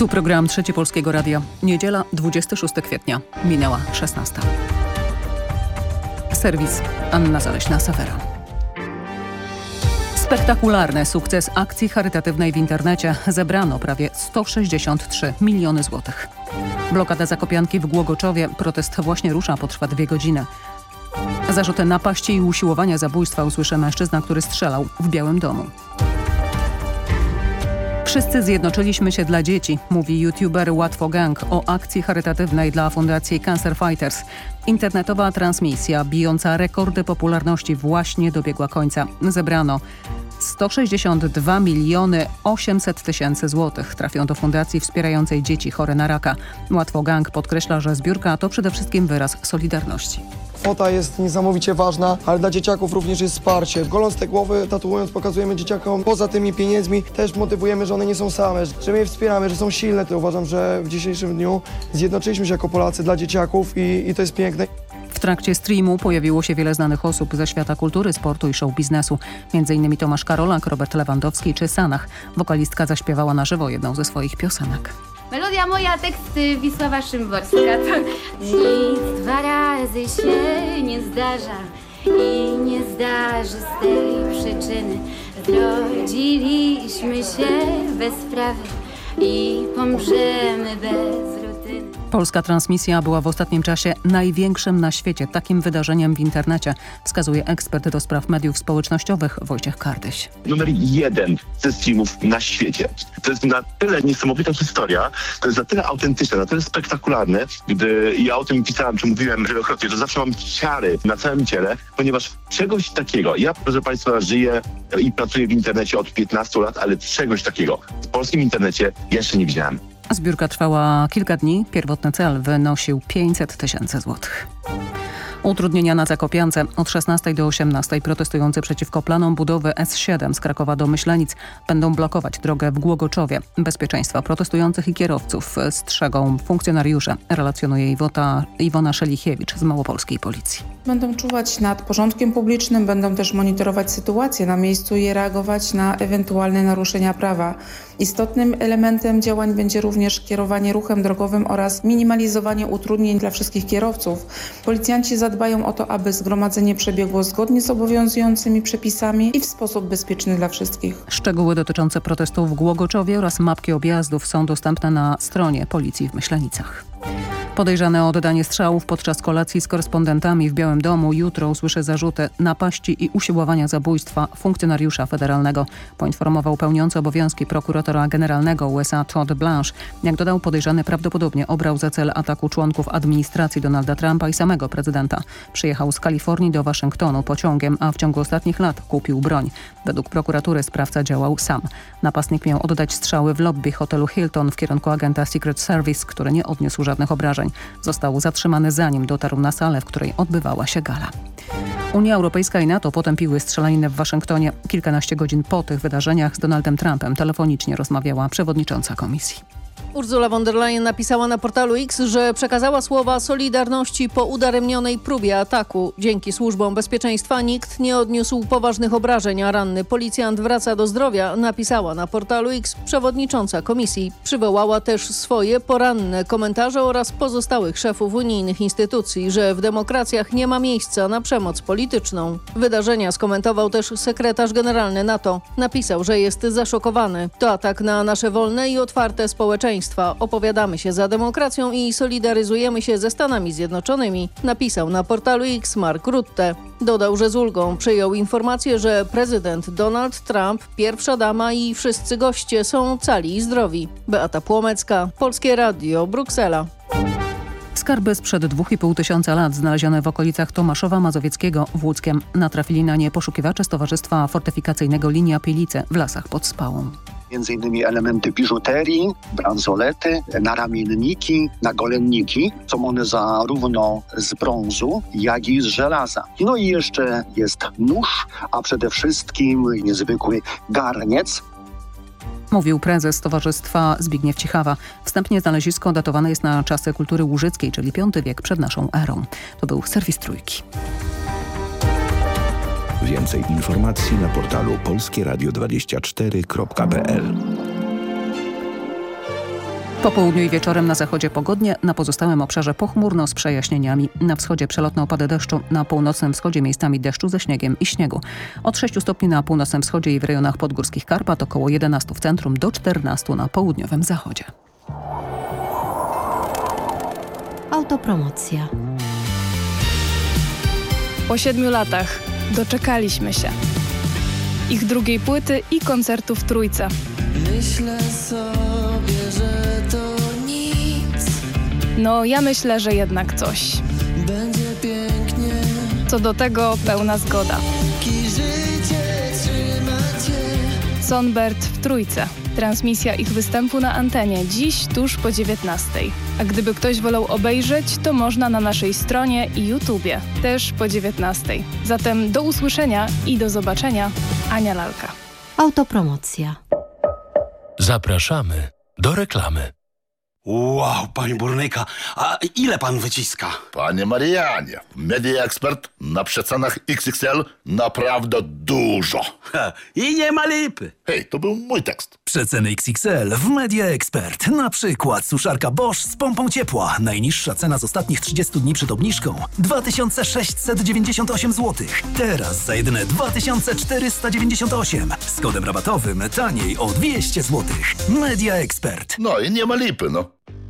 Tu program Trzeci Polskiego Radia. Niedziela 26 kwietnia. Minęła 16. Serwis Anna Zaleśna-Sawera. Spektakularny sukces akcji charytatywnej w internecie. Zebrano prawie 163 miliony złotych. Blokada Zakopianki w Głogoczowie. Protest właśnie rusza, potrwa dwie godziny. Zarzuty napaści i usiłowania zabójstwa usłyszy mężczyzna, który strzelał w Białym Domu. Wszyscy zjednoczyliśmy się dla dzieci, mówi youtuber Łatwo Gang o akcji charytatywnej dla Fundacji Cancer Fighters. Internetowa transmisja bijąca rekordy popularności właśnie dobiegła końca. Zebrano 162 miliony 800 tysięcy złotych trafią do fundacji wspierającej dzieci chore na raka. Łatwo Gang podkreśla, że zbiórka to przede wszystkim wyraz solidarności. Kwota jest niesamowicie ważna, ale dla dzieciaków również jest wsparcie. Goląc te głowy, tatuując, pokazujemy dzieciakom poza tymi pieniędzmi, też motywujemy, że one nie są same, że my je wspieramy, że są silne. To uważam, że w dzisiejszym dniu zjednoczyliśmy się jako Polacy dla dzieciaków i, i to jest piękne. W trakcie streamu pojawiło się wiele znanych osób ze świata kultury, sportu i show biznesu. Między innymi Tomasz Karolak, Robert Lewandowski czy Sanach. Wokalistka zaśpiewała na żywo jedną ze swoich piosenek. Melodia moja, teksty Wisława Szymborska. To nic dwa razy się nie zdarza i nie zdarzy z tej przyczyny. Zrodziliśmy się bez sprawy i pomrzemy bez. Polska transmisja była w ostatnim czasie największym na świecie takim wydarzeniem w internecie, wskazuje ekspert do spraw mediów społecznościowych Wojciech Kardyś. numer jeden ze streamów na świecie. To jest na tyle niesamowita historia, to jest na tyle autentyczne, na tyle spektakularne, gdy ja o tym pisałem, czy mówiłem wielokrotnie, że zawsze mam ciary na całym ciele, ponieważ czegoś takiego, ja proszę Państwa żyję i pracuję w internecie od 15 lat, ale czegoś takiego w polskim internecie jeszcze nie widziałem. Zbiórka trwała kilka dni. Pierwotny cel wynosił 500 tysięcy złotych. Utrudnienia na Zakopiance. Od 16 do 18 protestujący przeciwko planom budowy S7 z Krakowa do Myślenic będą blokować drogę w Głogoczowie. Bezpieczeństwa protestujących i kierowców strzegą funkcjonariusze, relacjonuje Iwota, Iwona Szelichiewicz z Małopolskiej Policji. Będą czuwać nad porządkiem publicznym, będą też monitorować sytuację na miejscu i reagować na ewentualne naruszenia prawa. Istotnym elementem działań będzie również kierowanie ruchem drogowym oraz minimalizowanie utrudnień dla wszystkich kierowców. Policjanci zadbają o to, aby zgromadzenie przebiegło zgodnie z obowiązującymi przepisami i w sposób bezpieczny dla wszystkich. Szczegóły dotyczące protestów w Głogoczowie oraz mapki objazdów są dostępne na stronie policji w Myślenicach. Podejrzany o oddanie strzałów podczas kolacji z korespondentami w Białym Domu jutro usłyszy zarzuty napaści i usiłowania zabójstwa funkcjonariusza federalnego, poinformował pełniący obowiązki prokuratora generalnego USA Todd Blanche. Jak dodał, podejrzany prawdopodobnie obrał za cel ataku członków administracji Donalda Trumpa i samego prezydenta. Przyjechał z Kalifornii do Waszyngtonu pociągiem, a w ciągu ostatnich lat kupił broń. Według prokuratury sprawca działał sam. Napastnik miał oddać strzały w lobby hotelu Hilton w kierunku agenta Secret Service, który nie odniósł żadnych obrażeń. Został zatrzymany zanim dotarł na salę, w której odbywała się gala. Unia Europejska i NATO potępiły strzelaninę w Waszyngtonie. Kilkanaście godzin po tych wydarzeniach z Donaldem Trumpem telefonicznie rozmawiała przewodnicząca komisji. Ursula von der Leyen napisała na portalu X, że przekazała słowa solidarności po udaremnionej próbie ataku. Dzięki służbom bezpieczeństwa nikt nie odniósł poważnych obrażeń, a ranny policjant wraca do zdrowia, napisała na portalu X przewodnicząca komisji. Przywołała też swoje poranne komentarze oraz pozostałych szefów unijnych instytucji, że w demokracjach nie ma miejsca na przemoc polityczną. Wydarzenia skomentował też sekretarz generalny NATO. Napisał, że jest zaszokowany. To atak na nasze wolne i otwarte społeczeństwo Opowiadamy się za demokracją i solidaryzujemy się ze Stanami Zjednoczonymi, napisał na portalu X Mark Rutte. Dodał, że z ulgą przyjął informację, że prezydent Donald Trump, pierwsza dama i wszyscy goście są cali i zdrowi. Beata Płomecka, Polskie Radio, Bruksela. Skarby sprzed 2,5 tysiąca lat znalezione w okolicach Tomaszowa Mazowieckiego w Łódzkiem natrafili na nie poszukiwacze z Towarzystwa Fortyfikacyjnego Linia Pielice w lasach pod Spałą między innymi elementy biżuterii, bransolety, naramienniki, nagolenniki. Są one zarówno z brązu, jak i z żelaza. No i jeszcze jest nóż, a przede wszystkim niezwykły garniec, Mówił prezes Towarzystwa Zbigniew Cichawa. Wstępnie znalezisko datowane jest na czasy kultury łużyckiej, czyli V wiek przed naszą erą. To był serwis Trójki. Więcej informacji na portalu polskieradio24.pl Po południu i wieczorem na zachodzie pogodnie, na pozostałym obszarze pochmurno z przejaśnieniami. Na wschodzie przelotne opady deszczu, na północnym wschodzie miejscami deszczu ze śniegiem i śniegu. Od 6 stopni na północnym wschodzie i w rejonach podgórskich Karpat, około 11 w centrum do 14 na południowym zachodzie. Autopromocja. Po siedmiu latach doczekaliśmy się. Ich drugiej płyty i koncertu w Trójce. Myślę sobie, że to nic. No, ja myślę, że jednak coś. Będzie pięknie. Co do tego pełna zgoda. Życie trzymacie. Sonbert w Trójce. Transmisja ich występu na antenie dziś tuż po 19. A gdyby ktoś wolał obejrzeć, to można na naszej stronie i YouTubie, też po 19. Zatem do usłyszenia i do zobaczenia. Ania Lalka. Autopromocja. Zapraszamy do reklamy. Wow, panie burnyka, a ile pan wyciska? Panie Marianie, Media Expert na przecenach XXL naprawdę dużo. Ha, I nie ma lipy. Hej, to był mój tekst. Przeceny XXL w Media Expert. Na przykład suszarka Bosch z pompą ciepła. Najniższa cena z ostatnich 30 dni przed obniżką 2698 zł. Teraz za jedyne 2498. Z kodem rabatowym taniej o 200 zł. Media Expert. No i nie ma lipy, no. Ciao.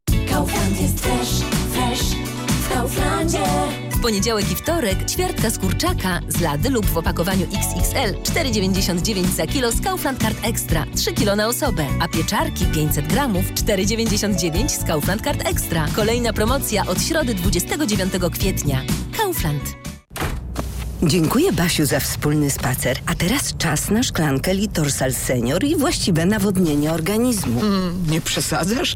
Kaufland jest fresh, fresh w Kauflandzie. W poniedziałek i wtorek ćwiartka z kurczaka z lady lub w opakowaniu XXL 4,99 za kilo z Kaufland Card Extra 3 kilo na osobę, a pieczarki 500 gramów 4,99 z Kaufland Card Extra. Kolejna promocja od środy 29 kwietnia. Kaufland. Dziękuję Basiu za wspólny spacer. A teraz czas na szklankę Litorsal Senior i właściwe nawodnienie organizmu. Mm, nie przesadzasz?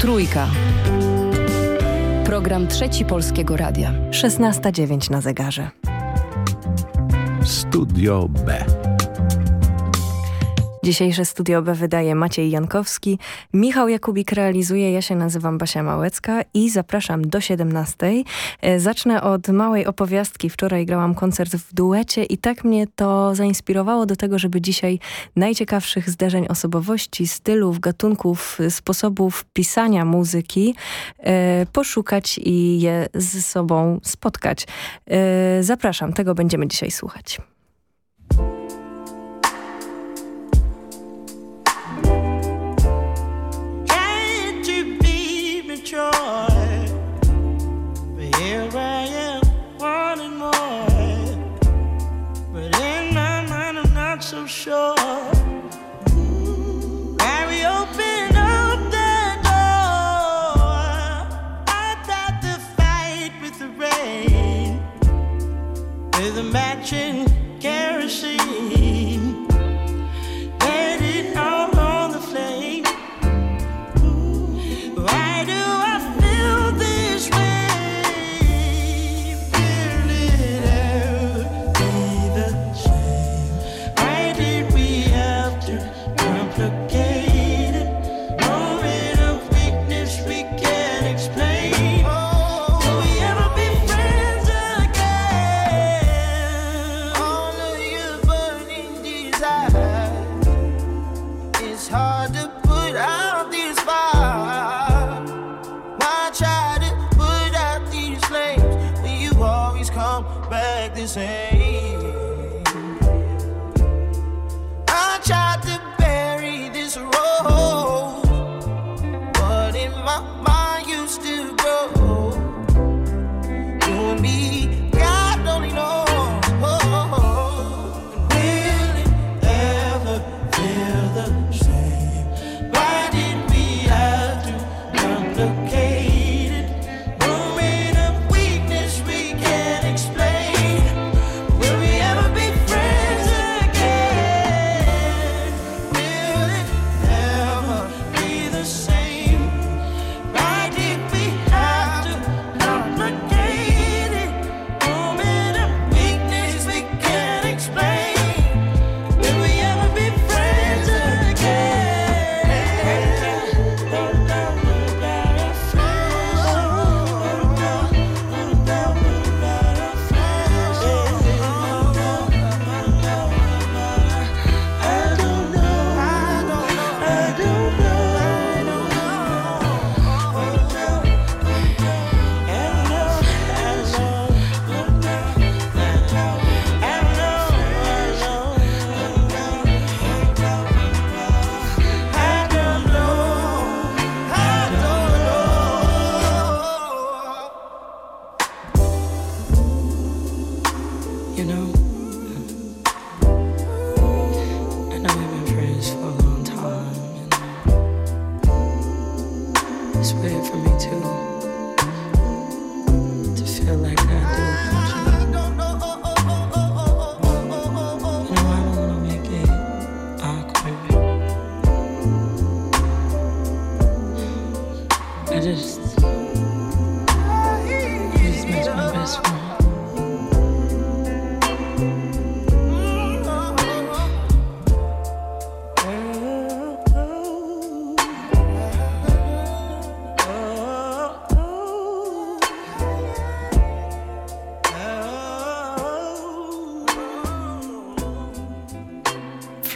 Trójka. Program Trzeci Polskiego Radia. 16.09 na zegarze. Studio B. Dzisiejsze Studio B wydaje Maciej Jankowski, Michał Jakubik realizuje, ja się nazywam Basia Małecka i zapraszam do 17. Zacznę od małej opowiastki. Wczoraj grałam koncert w duecie i tak mnie to zainspirowało do tego, żeby dzisiaj najciekawszych zdarzeń osobowości, stylów, gatunków, sposobów pisania muzyki e, poszukać i je ze sobą spotkać. E, zapraszam, tego będziemy dzisiaj słuchać. Matching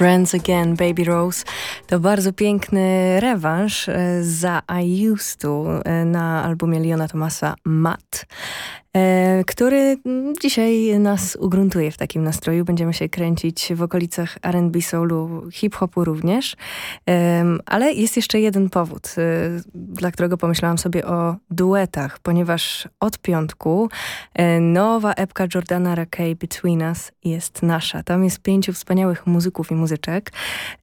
Friends Again, Baby Rose. To bardzo piękny rewanż e, za I Used To e, na albumie Leona Thomasa Matt, który mm, dzisiaj nas ugruntuje w takim nastroju. Będziemy się kręcić w okolicach R&B, soulu, hip-hopu również. Ale jest jeszcze jeden powód, e, dla którego pomyślałam sobie o duetach, ponieważ od piątku e, nowa epka Jordana Rakey Between Us jest nasza. Tam jest pięciu wspaniałych muzyków i muzyczek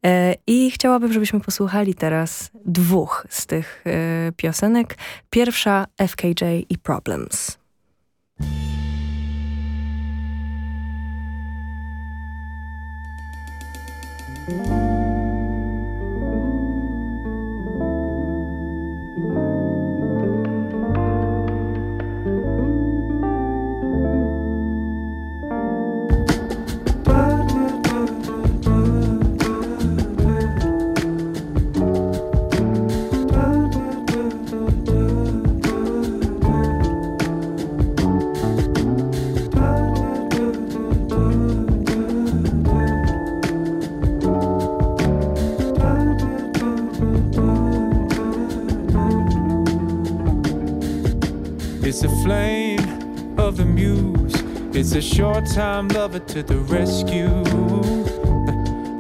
e, i chciałabym, żebyśmy posłuchali teraz dwóch z tych e, piosenek. Pierwsza FKJ i Problems. It's a flame of the muse. It's a short time lover to the rescue.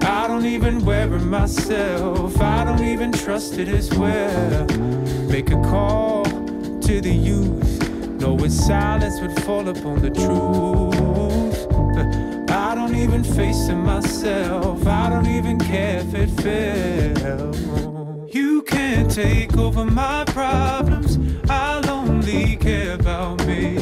I don't even wear it myself. I don't even trust it as well. Make a call to the youth. Know its silence would fall upon the truth. I don't even face it myself. I don't even care if it fell. You can't take over my problems. I'll really care about me.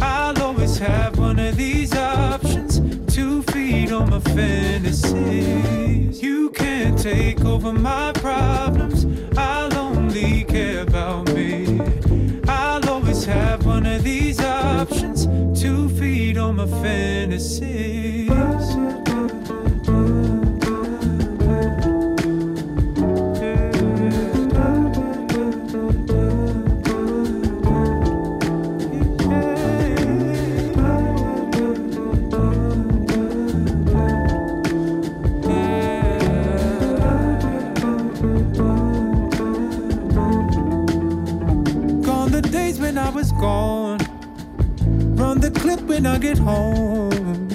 I'll always have one of these options to feed on my fantasies. You can't take over my problems. I'll only care about me. I'll always have one of these options to feed on my fantasies. When I get home.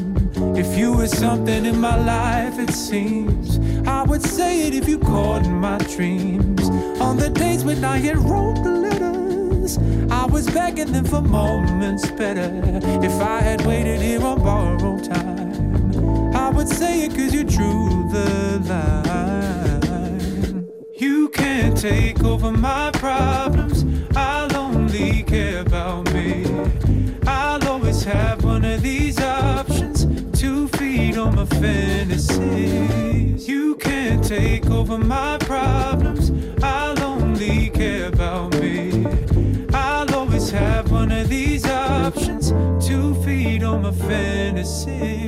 If you were something in my life, it seems I would say it if you caught in my dreams. On the days when I had wrote the letters, I was begging them for moments better. If I had waited here on borrowed time, I would say it cause you drew the line. You can't take over my problems. I'll take over my problems. I'll only care about me. I'll always have one of these options to feed on my fantasies.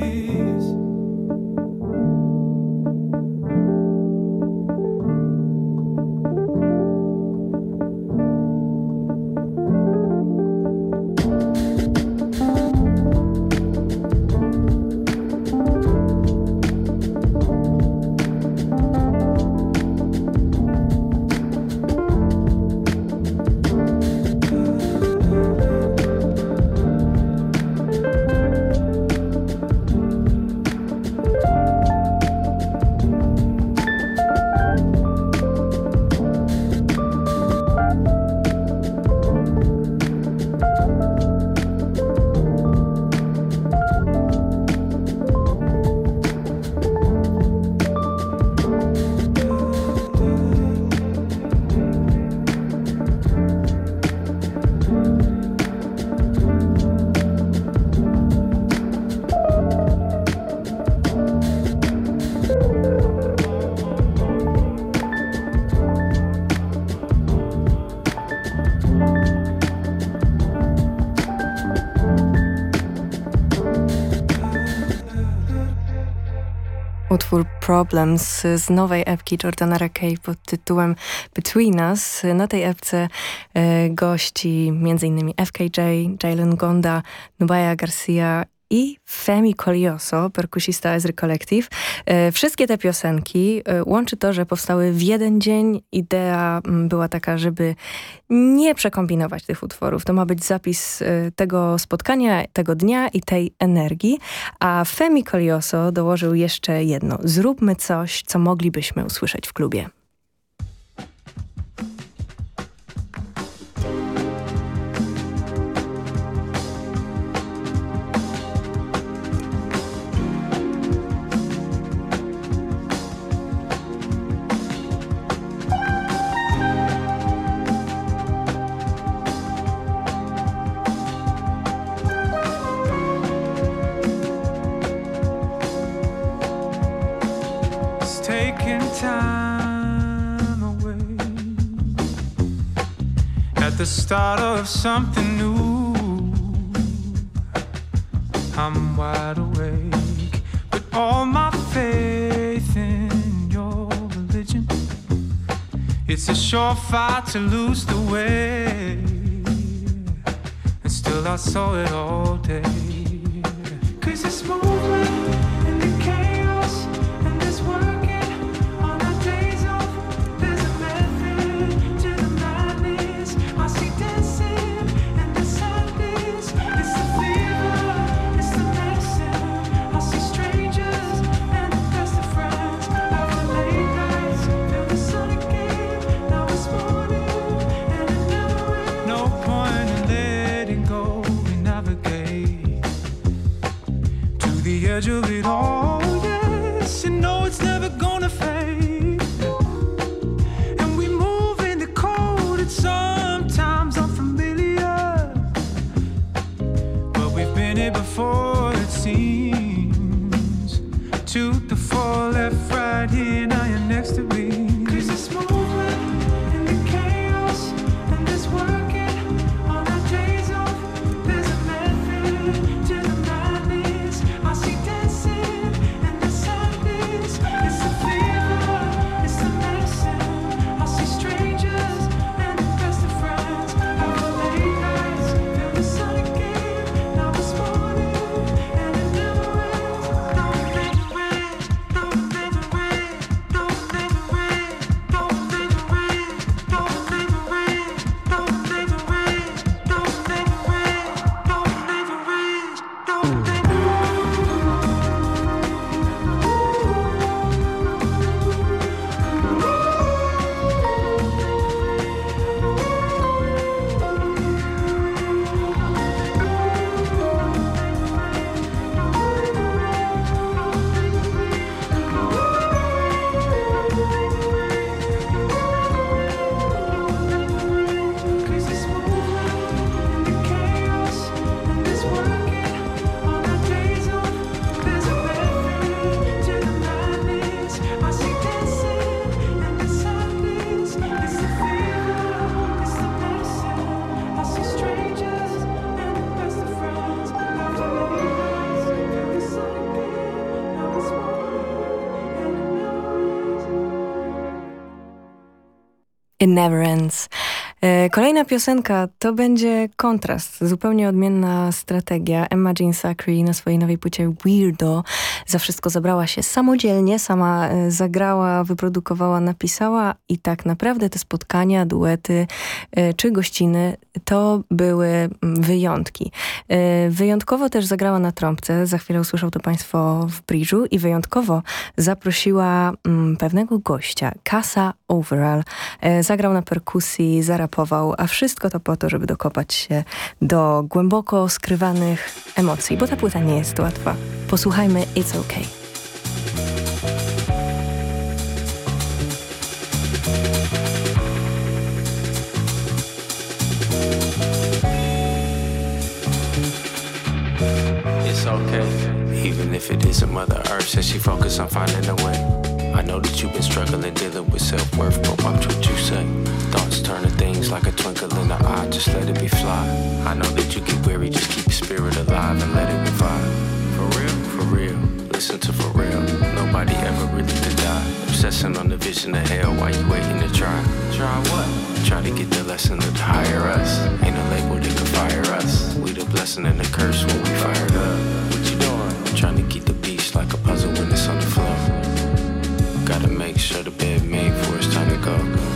Problems z nowej epki Jordana Rakey pod tytułem Between Us. Na tej epce e, gości m.in. FKJ, Jalen Gonda, Nubaya Garcia i Femi Colioso, perkusista Ezry Collective. E, wszystkie te piosenki e, łączy to, że powstały w jeden dzień. Idea m, była taka, żeby nie przekombinować tych utworów. To ma być zapis e, tego spotkania, tego dnia i tej energii. A Femi Colioso dołożył jeszcze jedno. Zróbmy coś, co moglibyśmy usłyszeć w klubie. Time away at the start of something new. I'm wide awake, but all my faith in your religion. It's a surefire to lose the way, and still I saw it all day. Cause it's movement Never Ends. E, kolejna piosenka to będzie kontrast, zupełnie odmienna strategia. Emma Jean Sacre na swojej nowej płycie Weirdo za wszystko zabrała się samodzielnie, sama e, zagrała, wyprodukowała, napisała i tak naprawdę te spotkania, duety e, czy gościny to były mm, wyjątki. Wyjątkowo też zagrała na trąbce, za chwilę usłyszą to Państwo w bridge'u i wyjątkowo zaprosiła mm, pewnego gościa, Casa Overall. Zagrał na perkusji, zarapował, a wszystko to po to, żeby dokopać się do głęboko skrywanych emocji, bo ta płyta nie jest łatwa. Posłuchajmy It's Okay. It's okay, even if it isn't Mother Earth. Says she focus on finding a way. I know that you've been struggling, dealing with self worth, but watch what you say. Thoughts turn to things like a twinkle in the eye, just let it be fly. I know that you get weary, just keep your spirit alive and let it revive. For real, for real, listen to for real. Nobody ever really to die. Obsessing on the vision of hell while you waiting to try. Try what? Try to get the lesson of hire us. Ain't a label that can fire us. We the blessing and the curse when we fired up. What you doing? I'm trying to keep the beast like a puzzle when it's on the floor. Gotta make sure the bed made for it's time to go.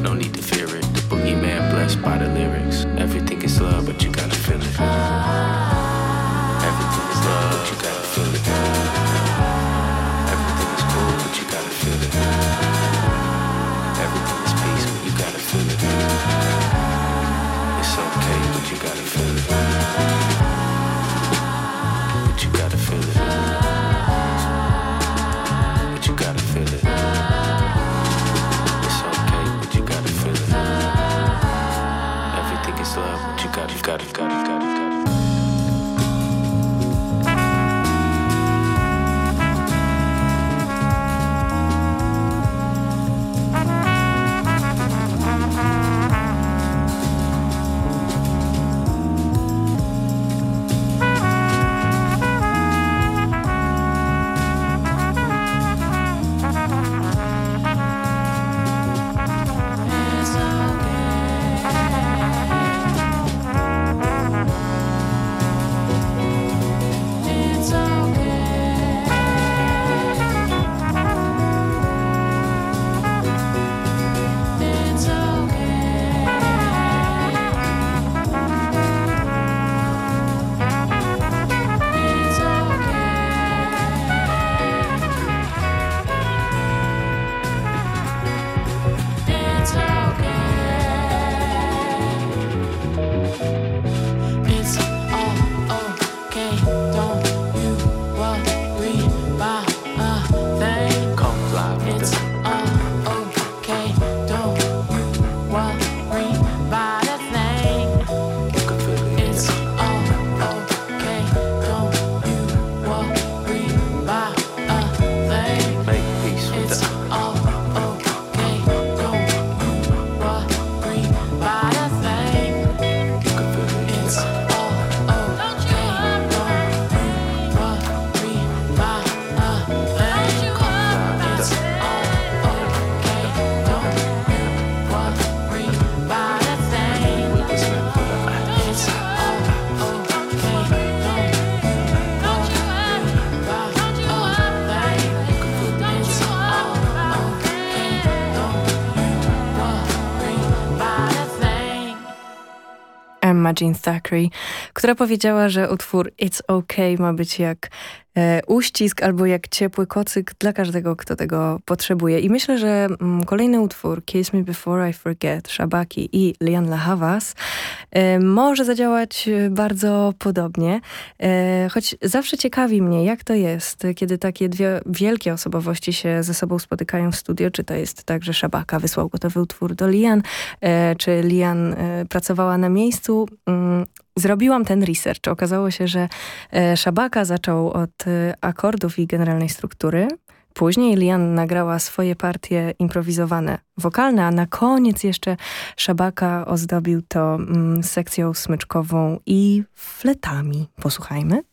No need to fear it. The boogeyman blessed by the lyrics. Everything is love, but you gotta feel it. Cari, cari, cari. Jean Thackeray, która powiedziała, że utwór It's Okay ma być jak uścisk albo jak ciepły kocyk dla każdego, kto tego potrzebuje. I myślę, że mm, kolejny utwór Kiss Me Before I Forget, Shabaki i Lian La Havas e, może zadziałać e, bardzo podobnie, e, choć zawsze ciekawi mnie, jak to jest, kiedy takie dwie wielkie osobowości się ze sobą spotykają w studio, czy to jest tak, że Szabaka wysłał gotowy utwór do Lian, e, czy Lian e, pracowała na miejscu. Zrobiłam ten research. Okazało się, że e, Szabaka zaczął od e, akordów i generalnej struktury. Później Lian nagrała swoje partie improwizowane, wokalne, a na koniec jeszcze Szabaka ozdobił to mm, sekcją smyczkową i fletami. Posłuchajmy.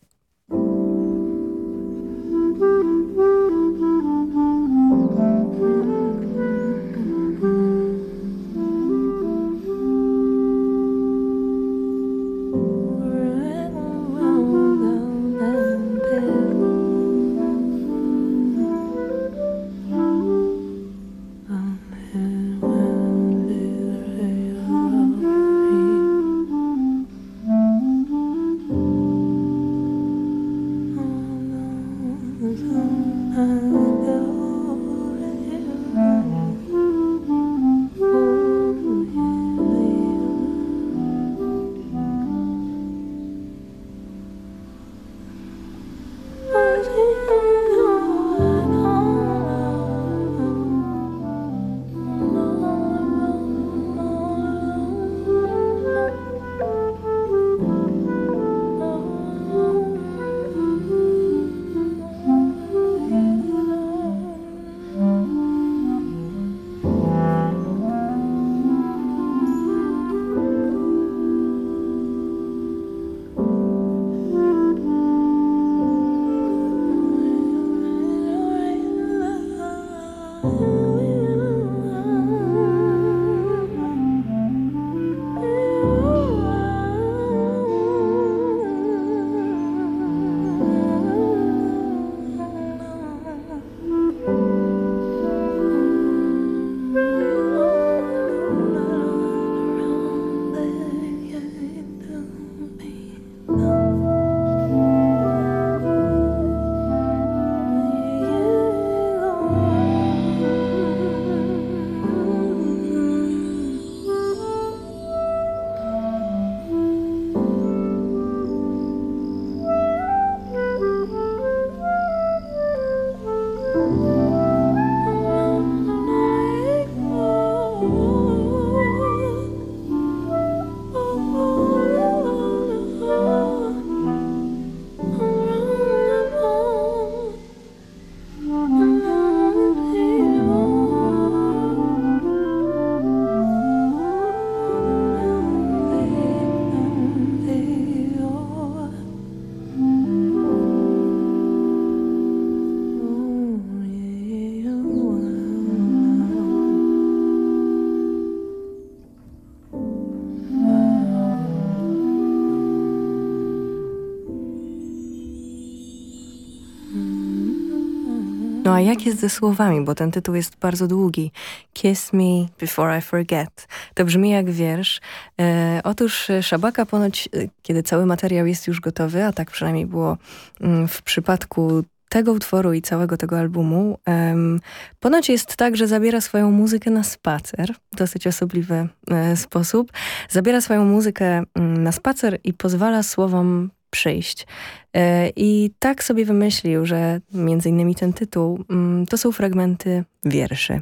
A jak jest ze słowami, bo ten tytuł jest bardzo długi. Kiss me before I forget. To brzmi jak wiersz. E, otóż Szabaka ponoć, e, kiedy cały materiał jest już gotowy, a tak przynajmniej było mm, w przypadku tego utworu i całego tego albumu. Um, ponoć jest tak, że zabiera swoją muzykę na spacer, dosyć osobliwy e, sposób. Zabiera swoją muzykę mm, na spacer i pozwala słowom przyjść. E, I tak sobie wymyślił, że między innymi ten tytuł mm, to są fragmenty wierszy.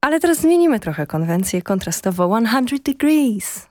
Ale teraz zmienimy trochę konwencję kontrastowo 100 Degrees.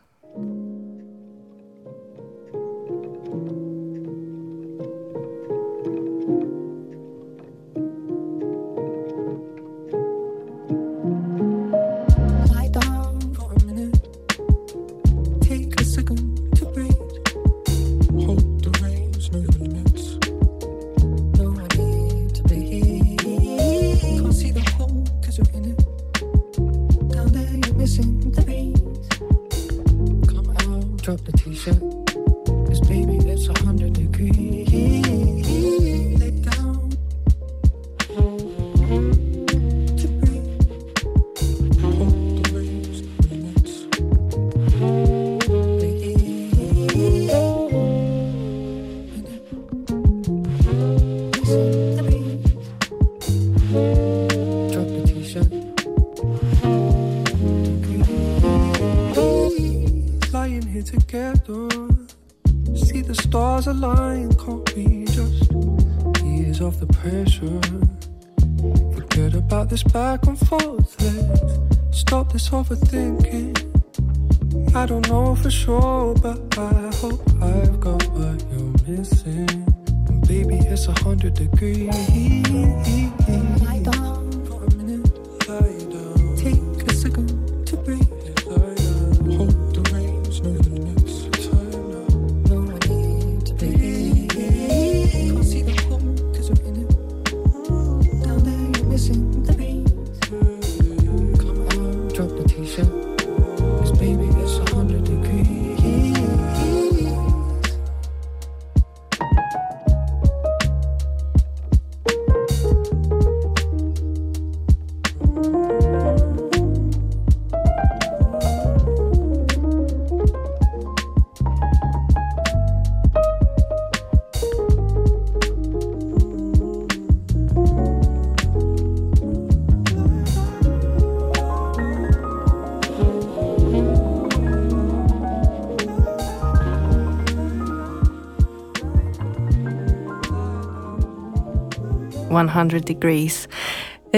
Degrees.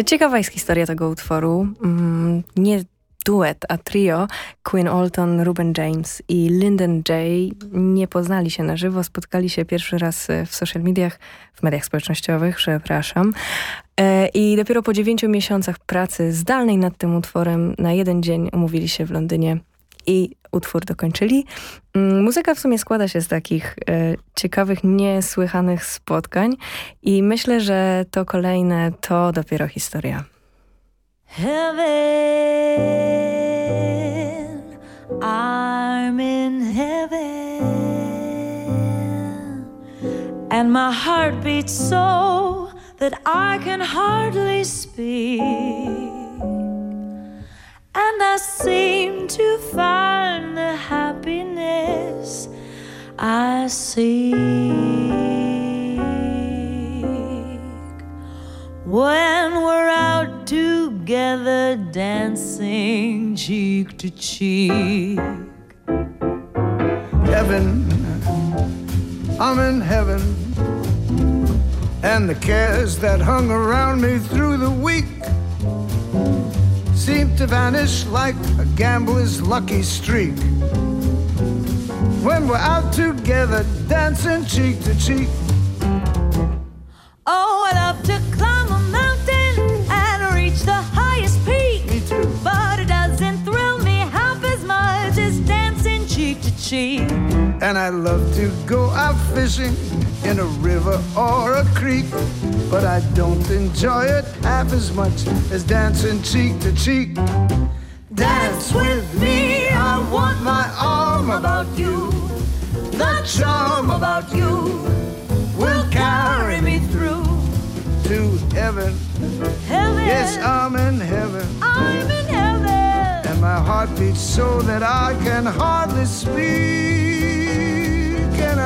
Ciekawa jest historia tego utworu. Mm, nie duet, a trio Queen Alton, Ruben James i Lyndon J. nie poznali się na żywo, spotkali się pierwszy raz w social mediach, w mediach społecznościowych, przepraszam. E, I dopiero po dziewięciu miesiącach pracy zdalnej nad tym utworem na jeden dzień umówili się w Londynie i utwór dokończyli. Mm, muzyka w sumie składa się z takich e, ciekawych, niesłychanych spotkań i myślę, że to kolejne to dopiero historia. Heaven, I'm in heaven And my heart beats so that I can hardly speak And I seem to find the happiness I seek when we're out together dancing cheek to cheek. Heaven, I'm in heaven, and the cares that hung around me through the week seem to vanish like a gambler's lucky streak. When we're out together, dancing cheek to cheek. And I love to go out fishing in a river or a creek. But I don't enjoy it half as much as dancing cheek to cheek. Dance with me, I want my arm about you. The charm about you will carry me through to heaven. Heaven. Yes, I'm in heaven. I'm in heaven. And my heart beats so that I can hardly speak.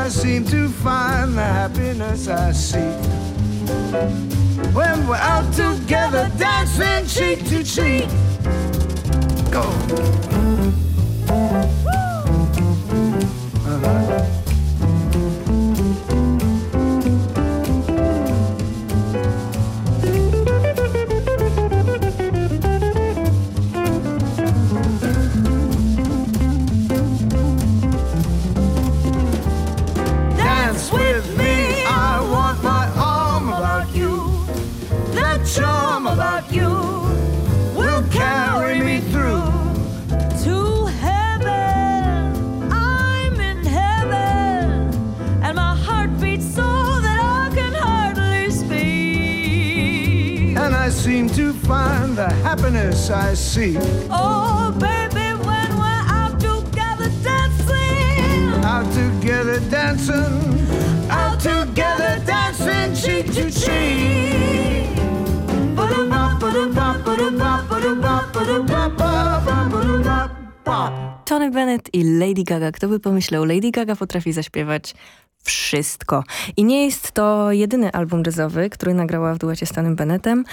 Seem to find the happiness I seek. When we're out together, dancing cheek to cheek. Go. Happiness I seek. Oh, baby, when we're out together dancing. Out together dancing. Out together dancing cheek to cheek. Tony Bennett i Lady Gaga. Kto by pomyślał, Lady Gaga potrafi zaśpiewać wszystko. I nie jest to jedyny album jazzowy, który nagrała w duecie z Tonym Bennettem,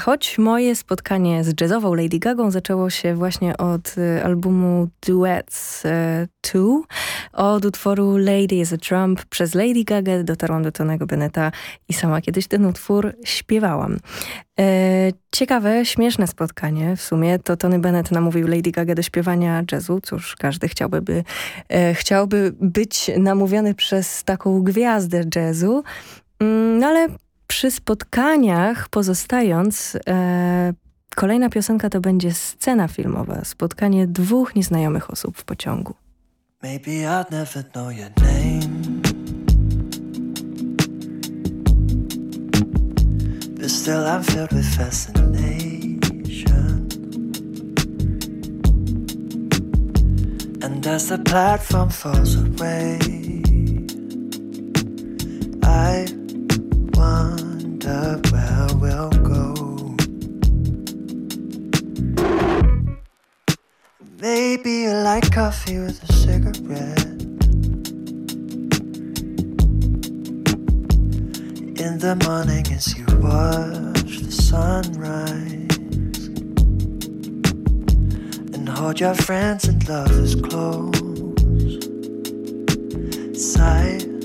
choć moje spotkanie z jazzową Lady Gagą zaczęło się właśnie od e, albumu Duets e, 2, od utworu Lady is a Trump. Przez Lady Gaga dotarłam do Tonego Bennetta i sama kiedyś ten utwór śpiewałam. E, ciekawe, śmieszne spotkanie w sumie. To Tony Bennett namówił Lady Gaga do śpiewania jazzu. Cóż, każdy chciałby, by, e, chciałby być namówiony przez taką gwiazdę jazzu. Mm, no ale przy spotkaniach pozostając, e, kolejna piosenka to będzie scena filmowa. Spotkanie dwóch nieznajomych osób w pociągu. Maybe I'd never know your name. But still, I'm filled with fascination. And as the platform falls away, I wonder where we'll go. Maybe you like coffee with a cigarette. In the morning, as you watch the sunrise, and hold your friends and lovers close. Silently,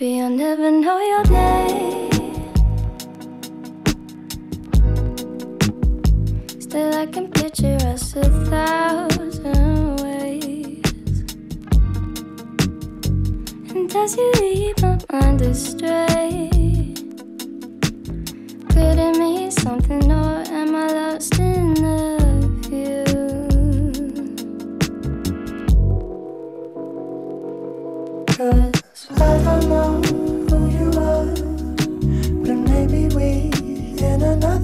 Maybe I'll never know your name. Still, I can picture us a thousand ways. And as you leave my mind astray, could it mean something or am I lost in the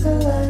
like light.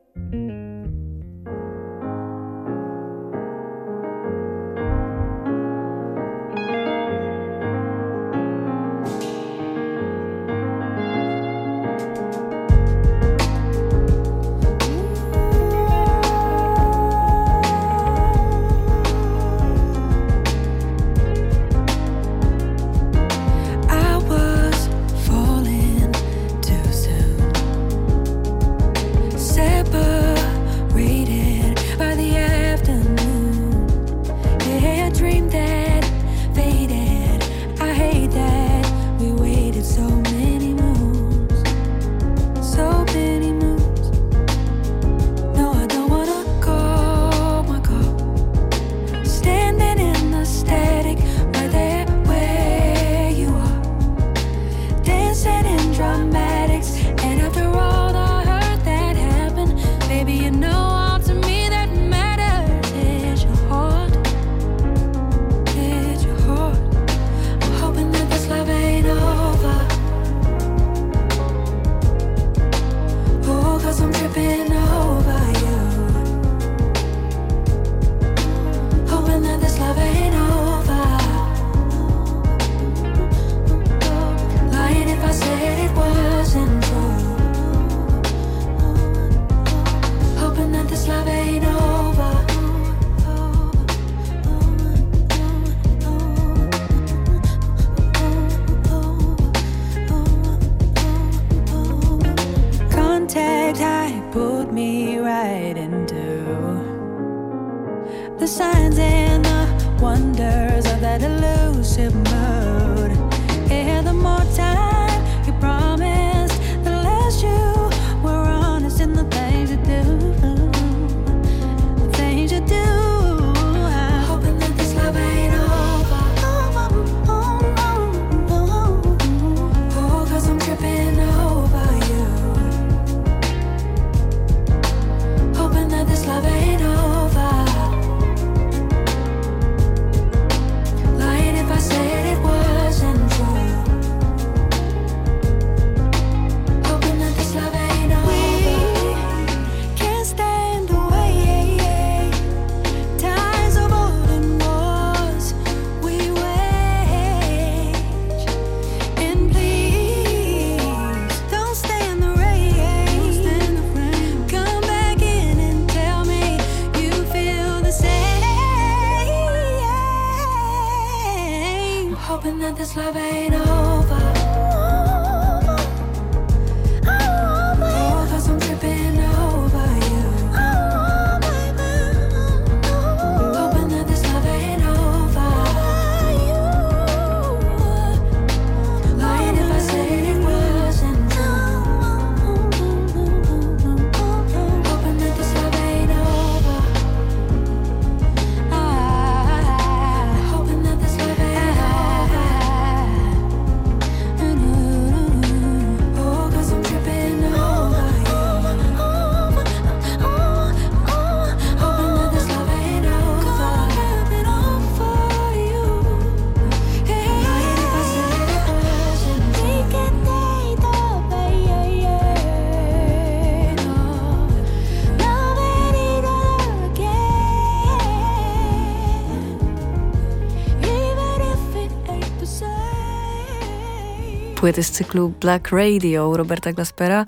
płyty z cyklu Black Radio Roberta Glaspera.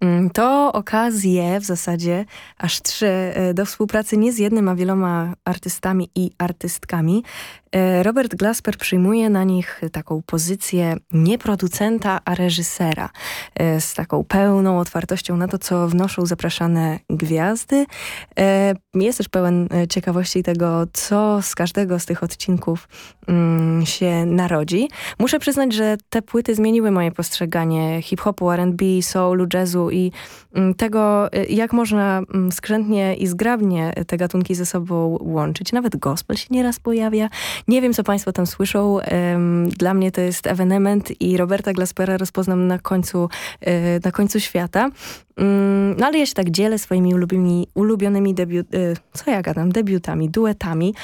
Mm, to okazje w zasadzie aż trzy e, do współpracy nie z jednym, a wieloma artystami i artystkami. E, Robert Glasper przyjmuje na nich taką pozycję nie producenta, a reżysera e, z taką pełną otwartością na to, co wnoszą zapraszane gwiazdy. Jest też pełen ciekawości tego, co z każdego z tych odcinków mm, się narodzi. Muszę przyznać, że te płyty zmieniły moje postrzeganie hip-hopu, R&B, soulu, jazzu i Mm, tego, y, jak można mm, skrzętnie i zgrabnie te gatunki ze sobą łączyć. Nawet gospel się nieraz pojawia. Nie wiem, co państwo tam słyszą. Dla mnie to jest ewenement i Roberta Glaspera rozpoznam na końcu, y, na końcu świata. Mm, no ale ja się tak dzielę swoimi ulubionymi, ulubionymi debiut, e, co ja gadam, debiutami, duetami.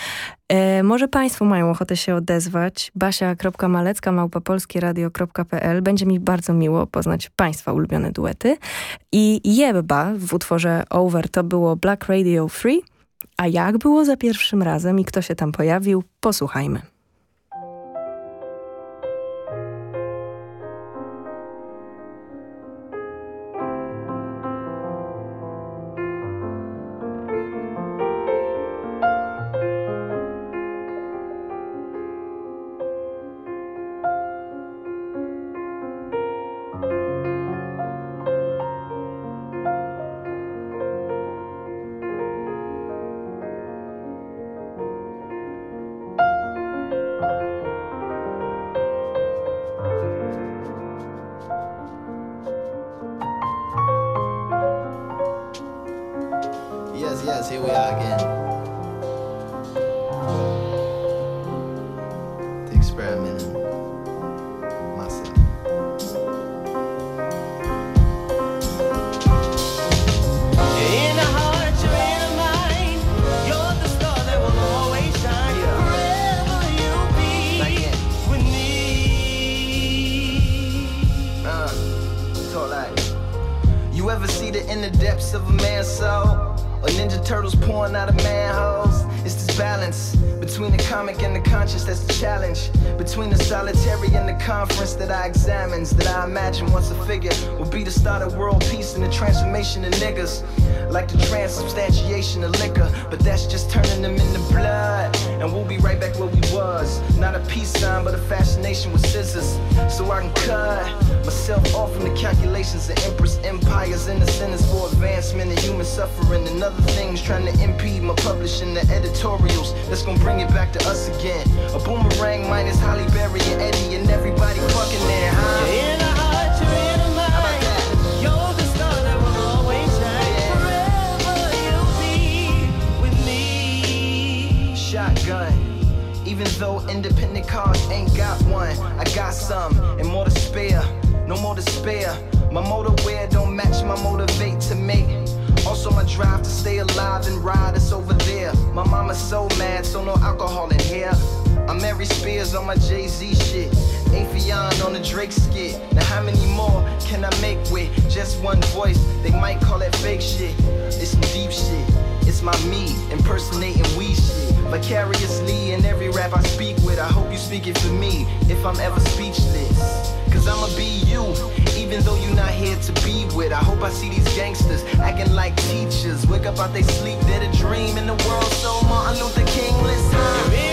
E, może Państwo mają ochotę się odezwać. Basia.malecka małpapolskieradio.pl Będzie mi bardzo miło poznać Państwa ulubione duety. I Jebba w utworze Over to było Black Radio Free. A jak było za pierwszym razem i kto się tam pojawił, posłuchajmy. bring it back to us again. A boomerang minus Holly Berry and Eddie and everybody fucking there, huh? You're in heart, you're in mind. You're the star that will always shine. Forever you'll be with me. Shotgun. Even though independent cars ain't got one, I got some and more to spare. No more to spare. My motor wear don't match my motivate to make on my drive to stay alive and ride. It's over there. My mama's so mad, so no alcohol in here. I'm Mary Spears on my Jay Z shit. Avion on the Drake skit. Now, how many more can I make with just one voice? They might call it fake shit. It's some deep shit. It's my me impersonating we shit. Vicariously in every rap I speak with. I hope you speak it for me if I'm ever speechless. Cause I'ma be you, even though you're not here to be with. I hope I see these gangsters acting like teachers. Wake up out they sleep, they're the dream in the world. So Martin Luther King, listen.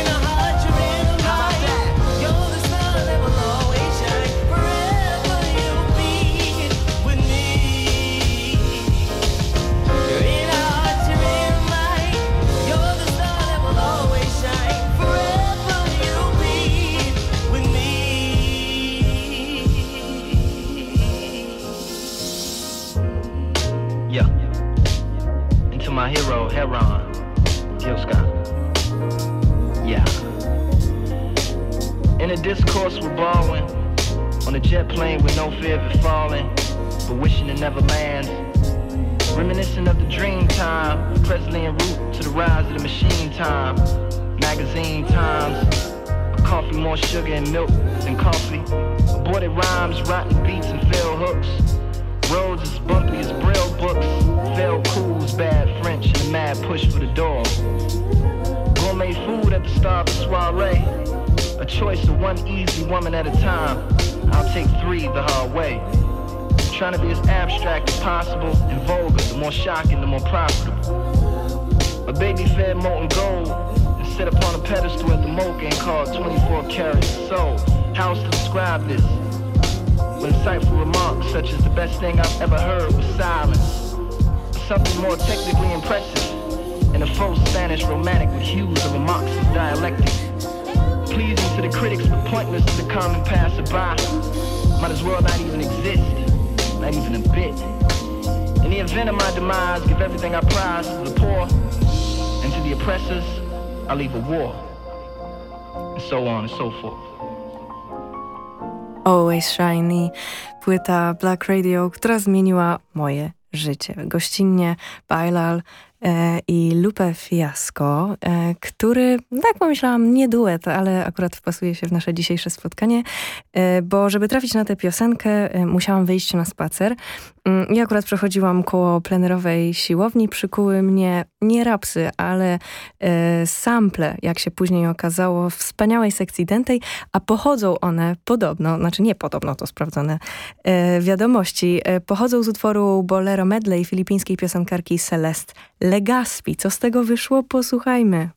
Yeah. In a discourse with Baldwin, on a jet plane with no fear of it falling, but wishing it never lands. Reminiscent of the dream time, Presley and Root to the rise of the machine time. Magazine times, coffee more sugar and milk than coffee. Aborted rhymes, rotten beats and failed hooks. Roads as bumpy as mad push for the door. Gourmet food at the star of a soiree. A choice of one easy woman at a time. I'll take three the hard way. I'm trying to be as abstract as possible and vulgar, the more shocking, the more profitable. A baby fed molten gold and set upon a pedestal at the mocha and called 24 carats. So, how's to describe this? With insightful remarks such as the best thing I've ever heard was silence. Something more technically impressive and a pro-Spanish romantic with hues of a Marxist dialectic. Pleasing to the critics, but pointless to the common passerby. Might as well not even exist, not even a bit. In the event of my demise, give everything I prize to the poor, and to the oppressors, I leave a war, and so on and so forth. Always Shiny, płyta Black Radio, która zmieniła moje życie. Gościnnie Bailal i Lupe Fiasco, e, który, tak pomyślałam, nie duet, ale akurat wpasuje się w nasze dzisiejsze spotkanie, e, bo żeby trafić na tę piosenkę, e, musiałam wyjść na spacer. Mm, I akurat przechodziłam koło plenerowej siłowni, przykuły mnie nie rapsy, ale e, sample, jak się później okazało, wspaniałej sekcji dentej, a pochodzą one podobno, znaczy nie podobno, to sprawdzone e, wiadomości, e, pochodzą z utworu Bolero Medley filipińskiej piosenkarki Celeste Legaspi. Co z tego wyszło? Posłuchajmy.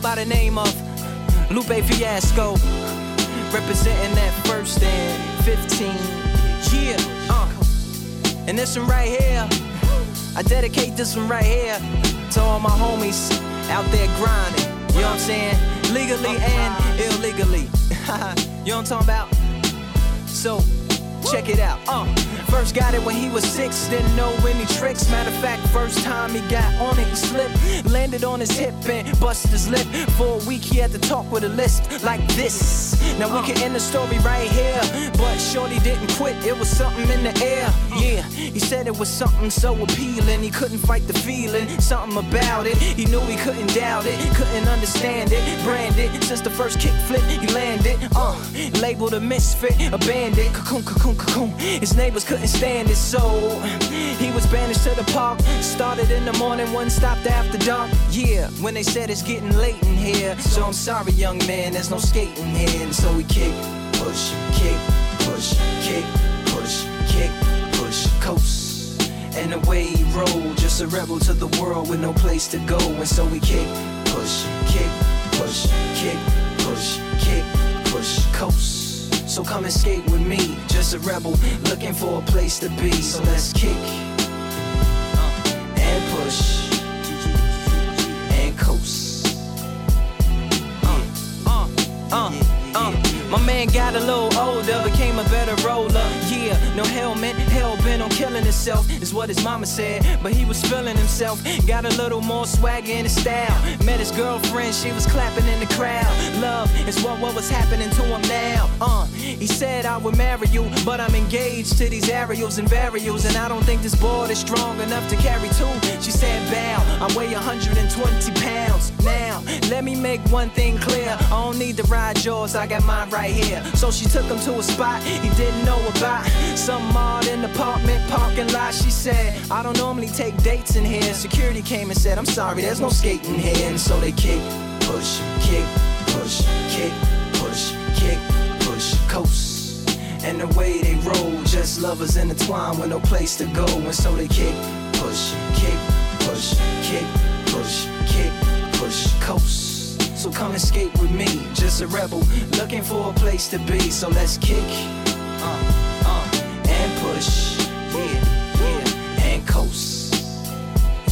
Go by the name of Lupe Fiasco, representing that first and 15. Yeah, uh, and this one right here, I dedicate this one right here to all my homies out there grinding. You know what I'm saying? Legally and illegally. you know what I'm talking about? So, check it out. Uh, first got it when he was six, didn't know any tricks. Matter of fact, first time he got on it, he slipped, landed on his hip and busted his lip. For a week, he had to talk with a list like this. Now we can end the story right here, but Shorty didn't quit. It was something in the air. Yeah, he said it was something so appealing. He couldn't fight the feeling, something about it. He knew he couldn't doubt it, couldn't understand it. Branded since the first kick flip, he landed. Uh, labeled a misfit, a bandit. Cocoon, cocoon, cocoon. His neighbors couldn't stand it, so he was banished to the park. Started in the morning, one stopped after dark. Yeah, when they said it's getting late in here. So I'm sorry, young man, there's no skating here. And so we kick, push, kick, push, kick, push, kick, push, coast. And away he rolled, just a rebel to the world with no place to go. And so we kick, push, kick, push, kick, push, kick, push, coast. So come and skate with me, just a rebel looking for a place to be. So let's kick uh, and push and coast. Uh, uh, uh, uh. My man got a little older, became a better roller. Yeah, no helmet, hell bent on killing himself, is what his mama said. But he was feeling himself, got a little more swagger in his style. Met his girlfriend, she was clapping in the crowd. Love is what, what was happening to him now. Uh, he said I would marry you, but I'm engaged to these aerials and varials, and I don't think this board is strong enough to carry two. She said, Bow, I weigh 120 pounds. Now, let me make one thing clear. I don't need to ride yours, I got mine right here. So she took him to a spot he didn't know about. Some odd in the apartment parking lot. She said, I don't normally take dates in here. Security came and said, I'm sorry, there's no skating here. And so they kick, push, kick, push, kick, push, kick, push, coast. And the way they roll, just lovers intertwined with no place to go. And so they kick, push, kick, kick, push, kick, push, coast. So come and skate with me, just a rebel looking for a place to be. So let's kick, uh, uh, and push, yeah, yeah, and coast.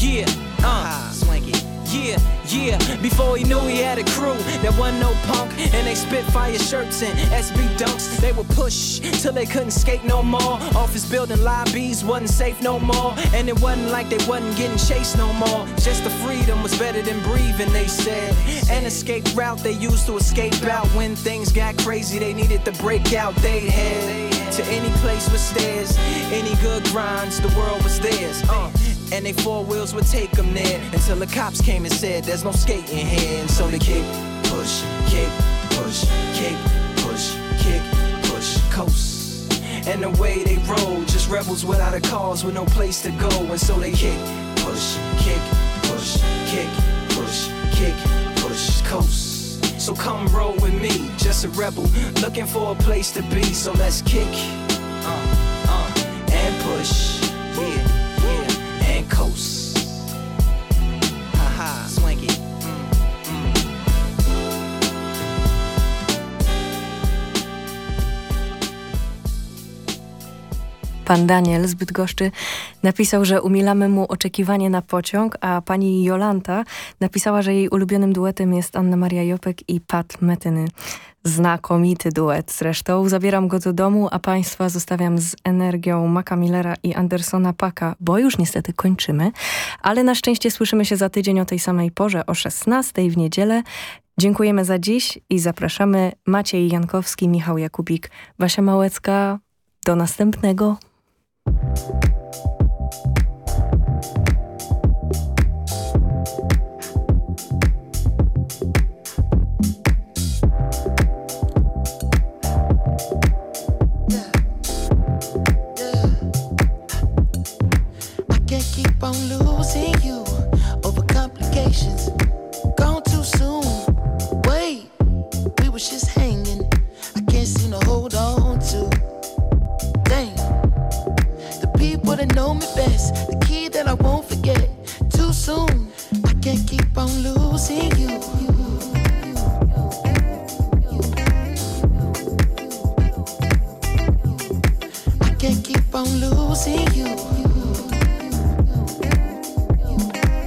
Yeah, uh, swanky. Yeah, yeah. Before he knew he had a crew, there wasn't no punk, and they spit fire shirts and SB dunks. They would push till they couldn't skate no more. Office building lobbies wasn't safe no more, and it wasn't like they wasn't getting chased no more. Just the freedom was better than breathing, they said. An escape route they used to escape out when things got crazy. They needed to break out. They head to any place with stairs, any good grinds. The world was theirs. Uh, and they four wheels would take them there until the cops came and said there's no skating here. And so they kick, push, kick, push, kick, push, kick, push, coast. And the way they roll, just rebels without a cause with no place to go. And so they kick, push, kick, push, kick, push, kick, push, coast. So come roll with me, just a rebel looking for a place to be. So let's kick, uh, Pan Daniel z Bydgoszczy napisał, że umilamy mu oczekiwanie na pociąg, a pani Jolanta napisała, że jej ulubionym duetem jest Anna Maria Jopek i Pat Metyny. Znakomity duet zresztą. Zabieram go do domu, a państwa zostawiam z energią Maka Millera i Andersona Paka, bo już niestety kończymy. Ale na szczęście słyszymy się za tydzień o tej samej porze, o 16 w niedzielę. Dziękujemy za dziś i zapraszamy Maciej Jankowski, Michał Jakubik, Wasia Małecka. Do następnego. won't lose. the key that I won't forget. Too soon, I can't keep on losing you. I can't keep on losing you.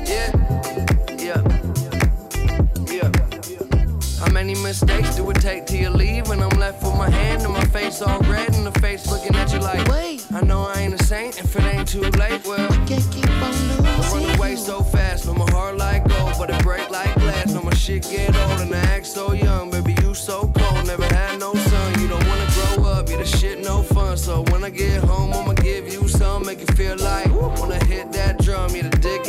Yeah, yeah, yeah. How many mistakes do it take till you leave? And I'm left with my hand and my face all red, and the face looking at you like, wait. I know I ain't a saint, if it ain't too late, well, can't keep on losing. I run away so fast, no my heart like gold, but it break like glass. No my shit get old and I act so young, baby you so cold, never had no son. You don't wanna grow up, you the shit no fun. So when I get home, I'ma give you some, make you feel like wanna hit that drum, you the dick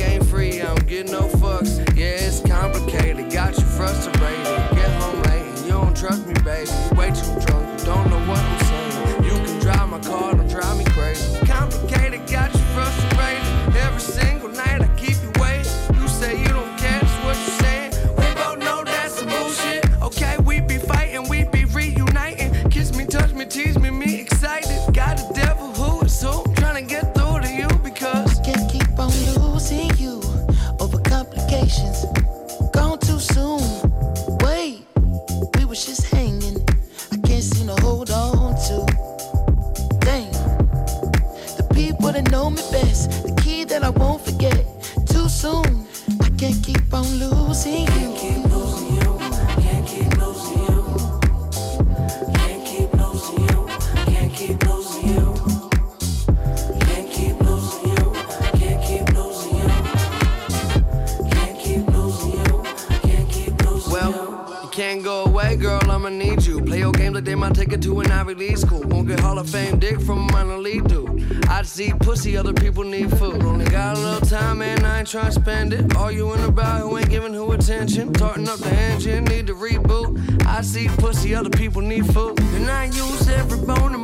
trying to spend it. All you Arguing about who ain't giving who attention. Tarting up the engine, need to reboot. I see pussy, other people need food. And I use every bone in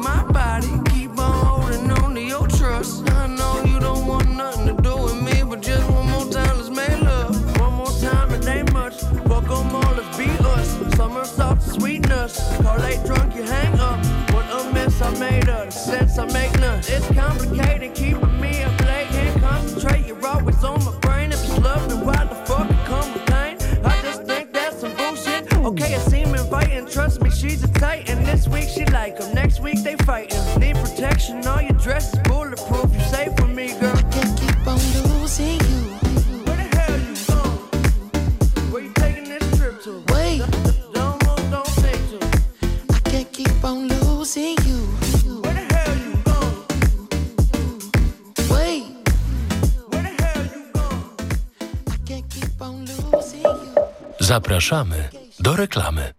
complicated, keeping me up late. Can't concentrate, you're always on my brain. If it's loving, why the fuck it come with pain? I just think that's some bullshit. Okay, it seem inviting, trust me, she's a titan. This week she like 'em, next week they fightin'. Need protection, all your dresses Zapraszamy do reklamy.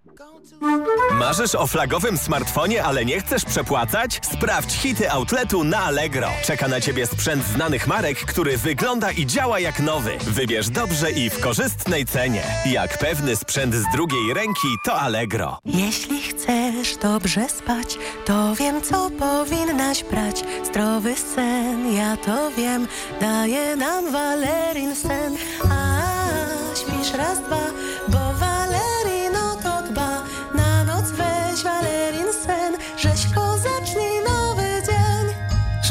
Marzysz o flagowym smartfonie, ale nie chcesz przepłacać? Sprawdź hity outletu na Allegro. Czeka na Ciebie sprzęt znanych marek, który wygląda i działa jak nowy. Wybierz dobrze i w korzystnej cenie. Jak pewny sprzęt z drugiej ręki, to Allegro. Jeśli chcesz dobrze spać, to wiem, co powinnaś brać. Zdrowy sen, ja to wiem, daje nam Valerin sen. A śpisz raz, dwa,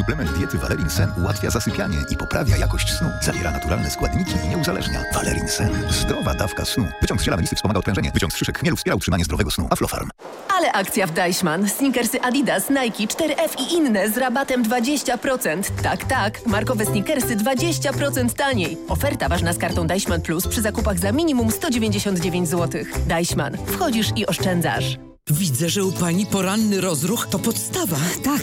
Suplement diety Valerin Sen ułatwia zasypianie i poprawia jakość snu. Zawiera naturalne składniki i nie uzależnia. Valerin Sen. Zdrowa dawka snu. Wyciąg z ziela melisy wspomaga odprężenie. Wyciąg z szyszek chmielu wspiera utrzymanie zdrowego snu. Aflofarm. Ale akcja w Deichmann. Sneakersy Adidas, Nike, 4F i inne z rabatem 20%. Tak, tak. Markowe sneakersy 20% taniej. Oferta ważna z kartą Deichmann Plus przy zakupach za minimum 199 zł. Deichmann. Wchodzisz i oszczędzasz. Widzę, że u pani poranny rozruch to podstawa. Tak,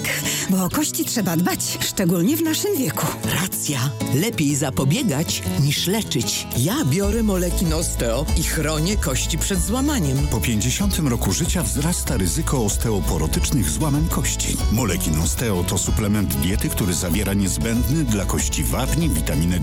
bo o kości trzeba dbać, szczególnie w naszym wieku. Racja. Lepiej zapobiegać niż leczyć. Ja biorę moleki Osteo i chronię kości przed złamaniem. Po 50 roku życia wzrasta ryzyko osteoporotycznych złamań kości. Moleki Osteo to suplement diety, który zawiera niezbędny dla kości wapni, witaminę